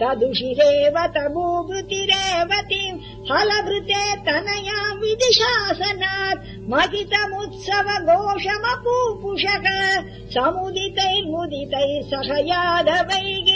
तदुषिरेव तभूवृतिरेवतीम् फलभृते तनया विदिशासनात् महितमुत्सव घोषमपूपुषः समुदितैर्मुदितैः सह यादवैः